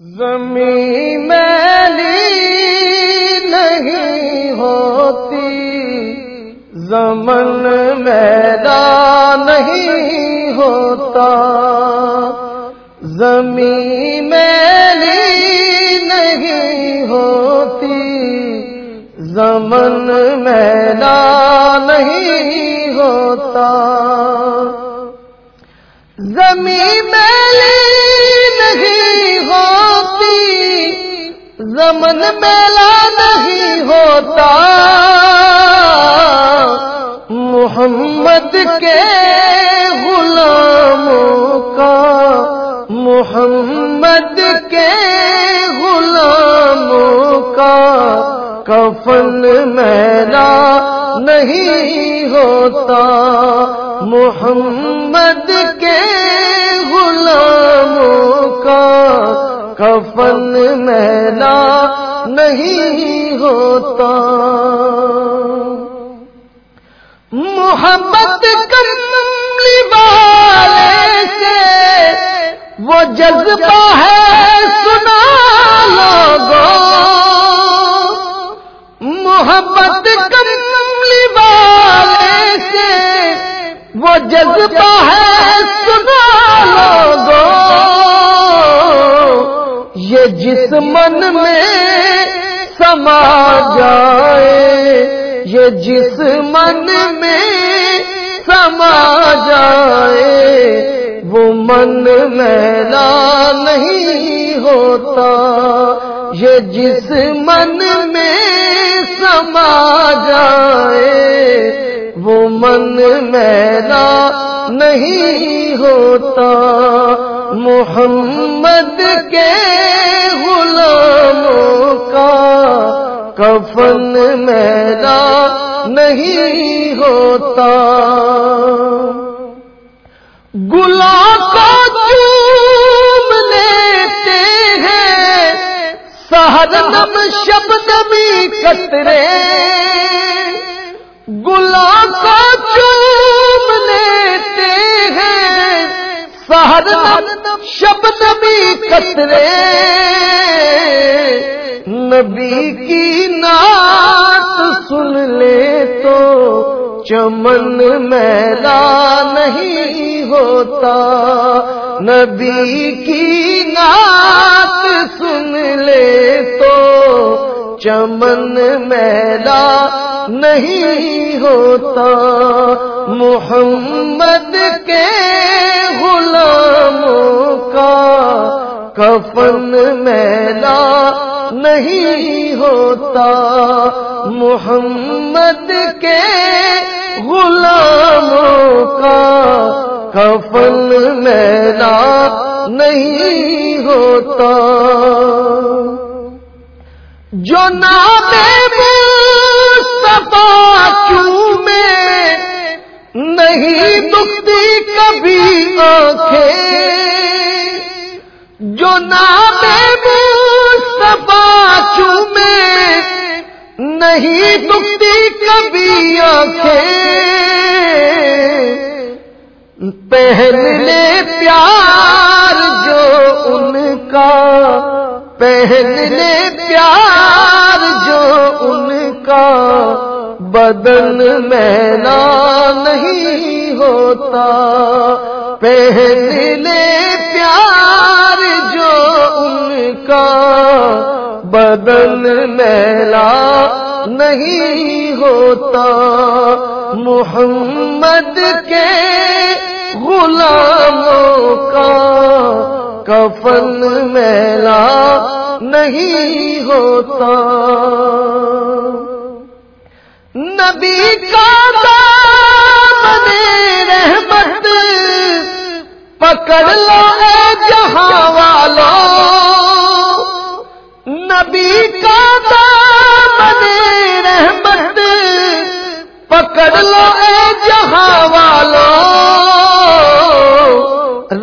زمین میلی نہیں ہوتی، زمن میرا نہیں ہوتا۔ زمین میلی نہیں ہوتی، زمن میرا نہیں ہوتا۔ زمین میلی نہیں ہوتی زمن میلا نہیں ہوتا۔ محمد کے غلاموں کا، محمد کے غلاموں کا کفن میرا نہیں ہوتا۔ محمد کے غلاموں کا کفن میرا نہیں ہوتا۔ محبت کملی والے سے وہ جذبہ ہے سنا لوگوں۔ محبت کملی والے سے وہ جذبہ ہے سنا لوگوں۔ جس من میں سما جائے، یہ جس من میں سما جائے۔ وہ من میلا نہیں ہوتا، یہ جس من میں سما جائے۔ وہ من میلا نہیں ہوتا محمد کے غلاموں کا کفن میرا نہیں ہوتا۔ گلا کو چوم لیتے ہیں سہرنم شبد بھی کترے۔ گلا کو چوم شبد بھی کترے نبی کی نعت سن لے تو چمن میلا نہیں ہوتا۔ نبی کی نعت سن لے تو چمن میلا نہیں ہوتا۔ محمد کے کفن میلا نہیں ہوتا۔ محمد کے غلاموں کا کفن میلا نہیں ہوتا۔ جو نام مصطفیٰ چومے نہیں دکھتی کبھی آنکھیں؟ جو نام مصطفیٰ چومے، نہیں دکھتی کبھی آنکھیں۔ پہلے پیار جو ان کا پہلے پیار جو ان کا، بدن میلا نہیں ہوتا۔ پہلے کا بدن میلا نہیں ہوتا۔ محمد کے غلاموں کا کفن میلا نہیں ہوتا۔ نبی کا دامن رحمت پکڑ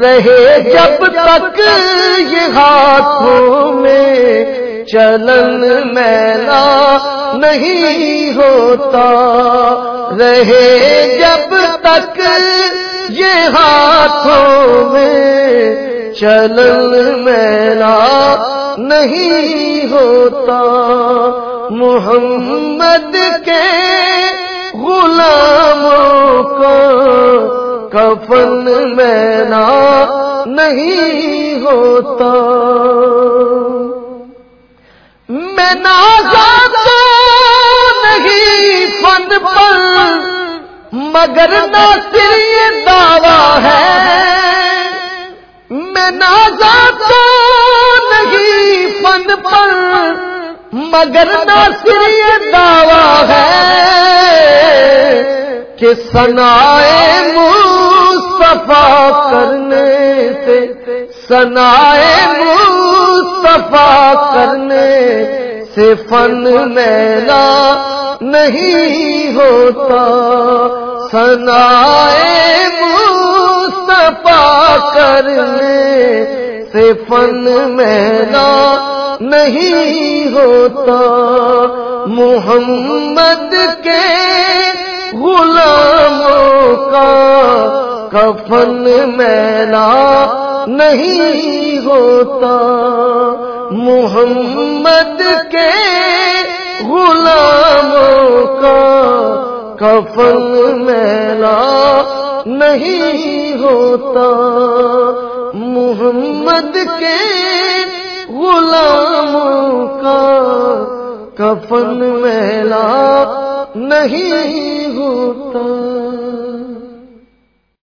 رہے جب تک یہ ہاتھوں میں چلن میلا نہیں ہوتا رہے جب تک یہ ہاتھوں میں چلن میرا نہیں ہوتا محمد کے غلاموں کا کفن میرا نہیں ہوتا۔ میں تو نہیں فن پر، مگر ناصر یہ دعویٰ ہے۔ میں تو نہیں فن پر، مگر ناصر یہ دعویٰ ہے۔ کہ سنائے مصطفیٰ کرنے سے، سنائے مصطفیٰ کرنے سے فن میلا نہیں ہوتا۔ سنائے مصطفیٰ کرنے سے فن میلا نہیں ہوتا۔ محمد کے غلاموں کا کفن میلا نہیں ہوتا۔ محمد کے غلاموں کا کفن میلا نہیں ہوتا۔ محمد کے غلاموں کا کفن میلا نہیں ہوتا۔